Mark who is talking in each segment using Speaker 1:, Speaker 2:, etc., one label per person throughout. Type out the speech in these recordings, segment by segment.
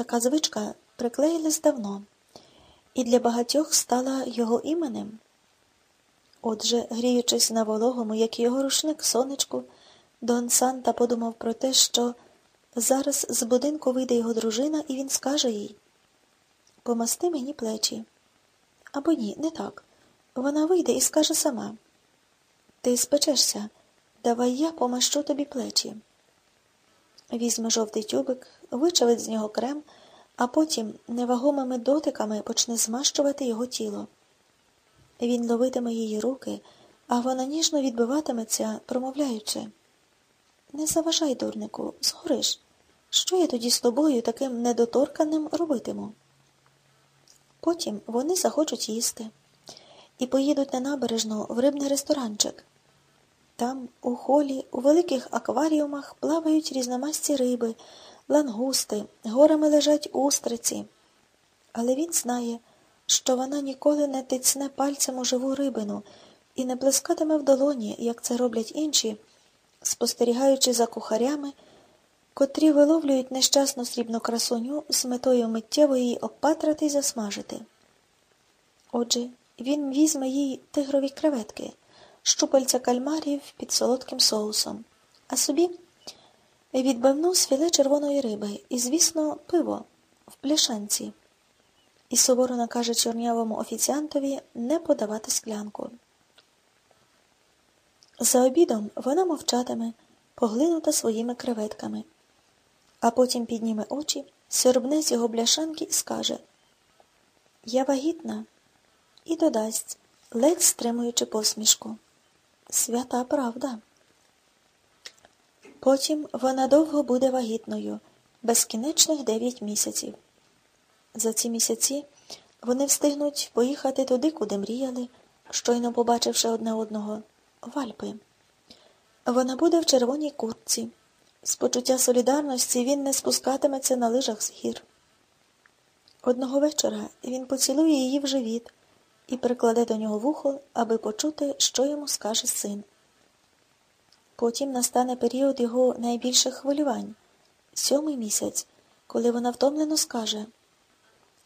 Speaker 1: Така звичка приклеїлась давно, і для багатьох стала його іменем. Отже, гріючись на вологому, як його рушник сонечку, Дон Санта подумав про те, що зараз з будинку вийде його дружина, і він скаже їй Помасти мені плечі. Або ні, не так. Вона вийде і скаже сама Ти спечешся, давай я помащу тобі плечі. Візьме жовтий тюбик, вичавить з нього крем, а потім невагомими дотиками почне змащувати його тіло. Він ловитиме її руки, а вона ніжно відбиватиметься, промовляючи Не заважай, дурнику, згориш. Що я тоді з тобою таким недоторканим робитиму? Потім вони захочуть їсти і поїдуть на набережну в рибний ресторанчик. Там, у холі, у великих акваріумах плавають різномасті риби, лангусти, горами лежать устриці. Але він знає, що вона ніколи не тицне пальцем у живу рибину і не плескатиме в долоні, як це роблять інші, спостерігаючи за кухарями, котрі виловлюють нещасну срібну красуню з метою миттєво її обпатрати й засмажити. Отже, він візьме їй тигрові креветки, щупальця кальмарів під солодким соусом, а собі відбивну з філе червоної риби і, звісно, пиво в пляшанці і суворо накаже чорнявому офіціантові не подавати склянку. За обідом вона мовчатиме, поглинута своїми креветками, а потім підніме очі, сьорбне з його бляшанки і скаже Я вагітна і додасть, ледь стримуючи посмішку. Свята правда. Потім вона довго буде вагітною, безкінечних дев'ять місяців. За ці місяці вони встигнуть поїхати туди, куди мріяли, щойно побачивши одне одного, в Альпи. Вона буде в червоній куртці. З почуття солідарності він не спускатиметься на лижах з гір. Одного вечора він поцілує її в живіт і прикладе до нього вухо, аби почути, що йому скаже син. Потім настане період його найбільших хвилювань сьомий місяць, коли вона втомлено скаже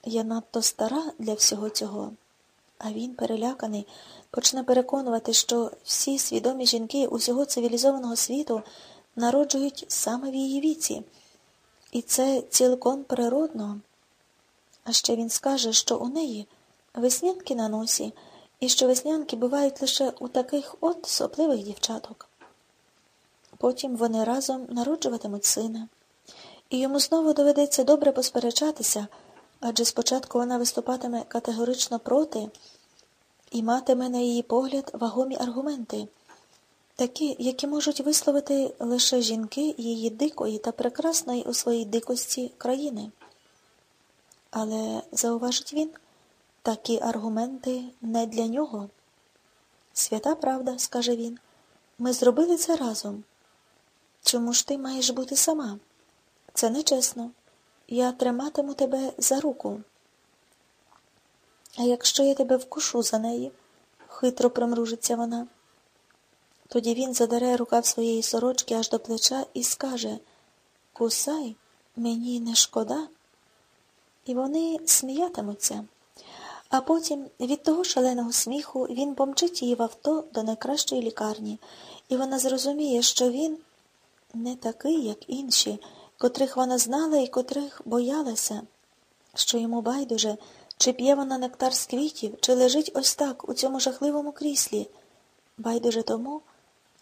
Speaker 1: Я надто стара для всього цього. А він, переляканий, почне переконувати, що всі свідомі жінки усього цивілізованого світу народжують саме в її віці, і це цілком природно. А ще він скаже, що у неї веснянки на носі, і що веснянки бувають лише у таких от сопливих дівчаток. Потім вони разом народжуватимуть сина, і йому знову доведеться добре посперечатися, адже спочатку вона виступатиме категорично проти і матиме на її погляд вагомі аргументи, такі, які можуть висловити лише жінки її дикої та прекрасної у своїй дикості країни. Але, зауважить він, такі аргументи не для нього. Свята правда, скаже він, ми зробили це разом. Чому ж ти маєш бути сама? Це нечесно. Я триматиму тебе за руку. А якщо я тебе вкушу за неї, хитро примружиться вона. Тоді він задаре рукав своєї сорочки аж до плеча і скаже Кусай, мені не шкода. І вони сміятимуться. А потім від того шаленого сміху він помчить її в авто до найкращої лікарні, і вона зрозуміє, що він не такий, як інші, котрих вона знала і котрих боялася, що йому байдуже, чи п'є вона нектар з квітів, чи лежить ось так у цьому жахливому кріслі, байдуже тому,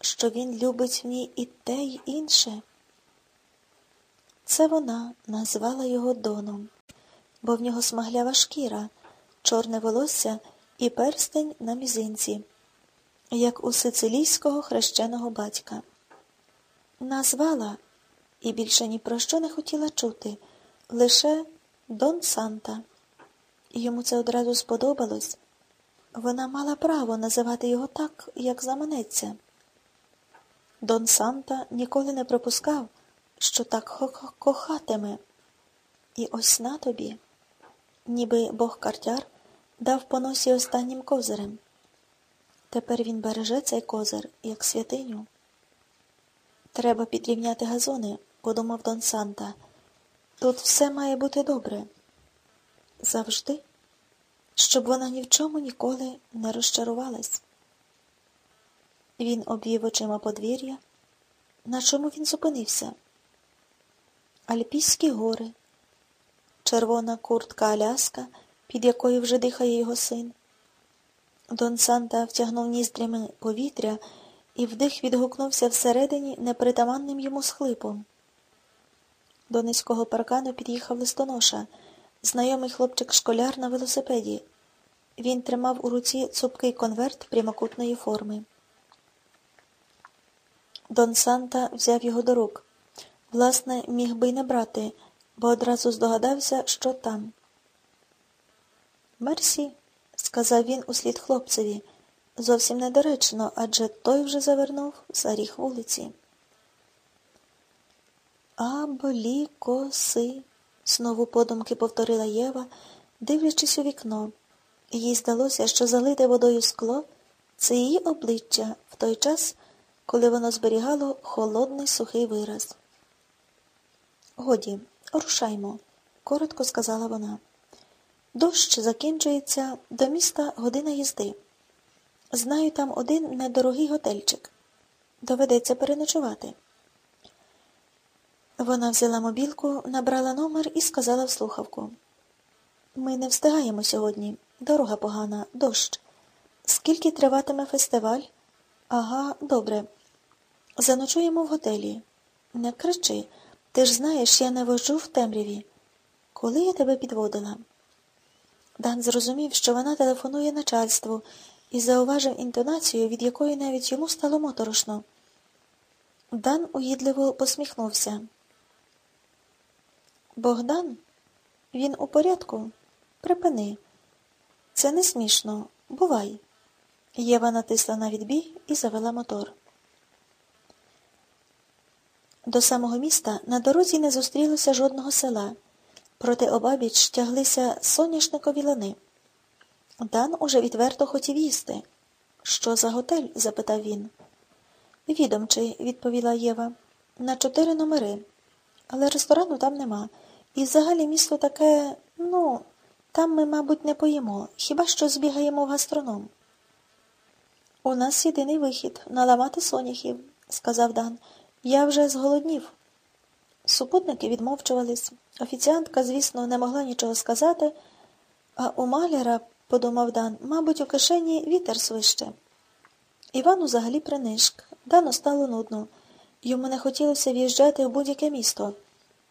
Speaker 1: що він любить в ній і те, й інше. Це вона назвала його доном, бо в нього смаглява шкіра, чорне волосся і перстень на мізинці, як у сицилійського хрещеного батька. Назвала і більше ні про що не хотіла чути, лише Дон Санта. Йому це одразу сподобалось. Вона мала право називати його так, як заманеться. Дон Санта ніколи не пропускав, що так кохатиме. І ось на тобі, ніби бог картяр дав по носі останнім козирем. Тепер він береже цей козир, як святиню. Треба підрівняти газони, подумав Дон Санта. Тут все має бути добре. Завжди, щоб вона ні в чому ніколи не розчарувалась. Він обвів очима подвір'я. На чому він зупинився? Альпійські гори, червона куртка Аляска, під якою вже дихає його син. Дон Санта втягнув ніздрями повітря і вдих відгукнувся всередині непритаманним йому схлипом. До низького паркану під'їхав листоноша, знайомий хлопчик-школяр на велосипеді. Він тримав у руці цупкий конверт прямокутної форми. Дон Санта взяв його до рук. Власне, міг би й не брати, бо одразу здогадався, що там. Мерсі, сказав він услід хлопцеві, зовсім недоречно, адже той вже завернув за ріг вулиці. Аболі коси, знову подумки повторила Єва, дивлячись у вікно. Їй здалося, що залите водою скло це її обличчя в той час, коли воно зберігало холодний сухий вираз. Годі, рушаймо, коротко сказала вона. Дощ закінчується до міста година їзди. Знаю там один недорогий готельчик. Доведеться переночувати. Вона взяла мобілку, набрала номер і сказала в слухавку. Ми не встигаємо сьогодні. Дорога погана, дощ. Скільки триватиме фестиваль? Ага, добре. Заночуємо в готелі. Не кричи. Ти ж знаєш, я не вожу в темряві. Коли я тебе підводила? Дан зрозумів, що вона телефонує начальству і зауважив інтонацію, від якої навіть йому стало моторошно. Дан уїдливо посміхнувся. Богдан? Він у порядку? Припини. Це не смішно. Бувай. Єва натисла на відбій і завела мотор. До самого міста на дорозі не зустрілося жодного села, проте обабіч тяглися соняшникові лани. Дан уже відверто хотів їсти. Що за готель? запитав він. Відомчий, відповіла Єва. На чотири номери. Але ресторану там нема. І взагалі місто таке, ну, там ми, мабуть, не поїмо, хіба що збігаємо в гастроном. У нас єдиний вихід наламати соняхів, сказав Дан. Я вже зголоднів. Супутники відмовчувались. Офіціантка, звісно, не могла нічого сказати, а у маляра, подумав Дан, мабуть, у кишені вітер свище. Іван взагалі принишк. Дану стало нудно. Йому не хотілося в'їжджати в будь-яке місто,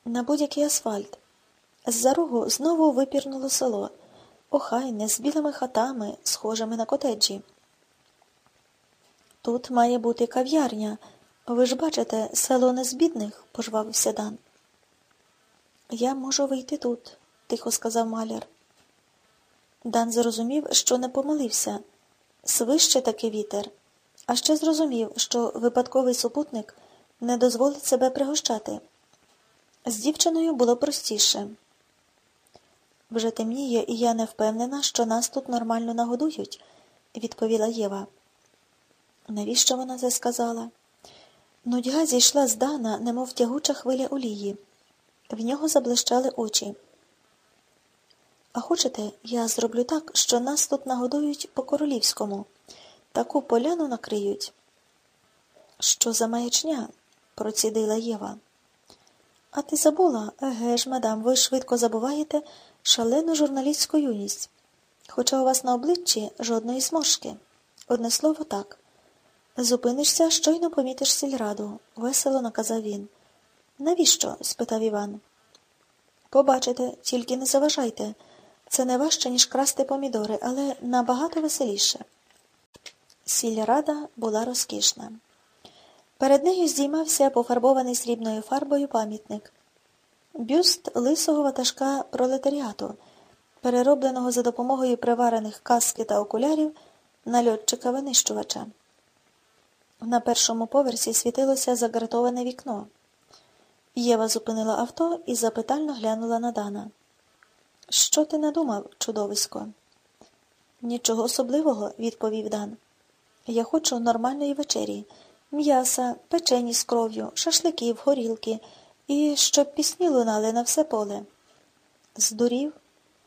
Speaker 1: на будь-який асфальт. З-за рогу знову випірнуло село, охайне, з білими хатами, схожими на котеджі. Тут має бути кав'ярня. Ви ж бачите, село не з бідних, пожвавився Дан. Я можу вийти тут, тихо сказав маляр. Дан зрозумів, що не помилився. Свище таки вітер, а ще зрозумів, що випадковий супутник не дозволить себе пригощати. З дівчиною було простіше. Вже темніє, і я не впевнена, що нас тут нормально нагодують, відповіла Єва. Навіщо вона це сказала? Нудьга зійшла з Дана, немов тягуча хвиля олії. В нього заблищали очі. А хочете, я зроблю так, що нас тут нагодують по-королівському, таку поляну накриють. Що за маячня? процідила Єва. А ти забула, еге ж, мадам, ви швидко забуваєте шалену журналістську юність. Хоча у вас на обличчі жодної зморшки. Одне слово так. Зупинишся, щойно помітиш сільраду, весело наказав він. Навіщо? спитав Іван. Побачите, тільки не заважайте. Це не важче, ніж красти помідори, але набагато веселіше. Сільрада була розкішна. Перед нею здіймався пофарбований срібною фарбою пам'ятник. Бюст лисого ватажка пролетаріату, переробленого за допомогою приварених каски та окулярів на льотчика-винищувача. На першому поверсі світилося загратоване вікно. Єва зупинила авто і запитально глянула на Дана. Що ти надумав, чудовисько? Нічого особливого, відповів Дан. Я хочу нормальної вечері, м'яса, печені з кров'ю, шашликів, горілки І щоб пісні лунали на все поле. Здурів,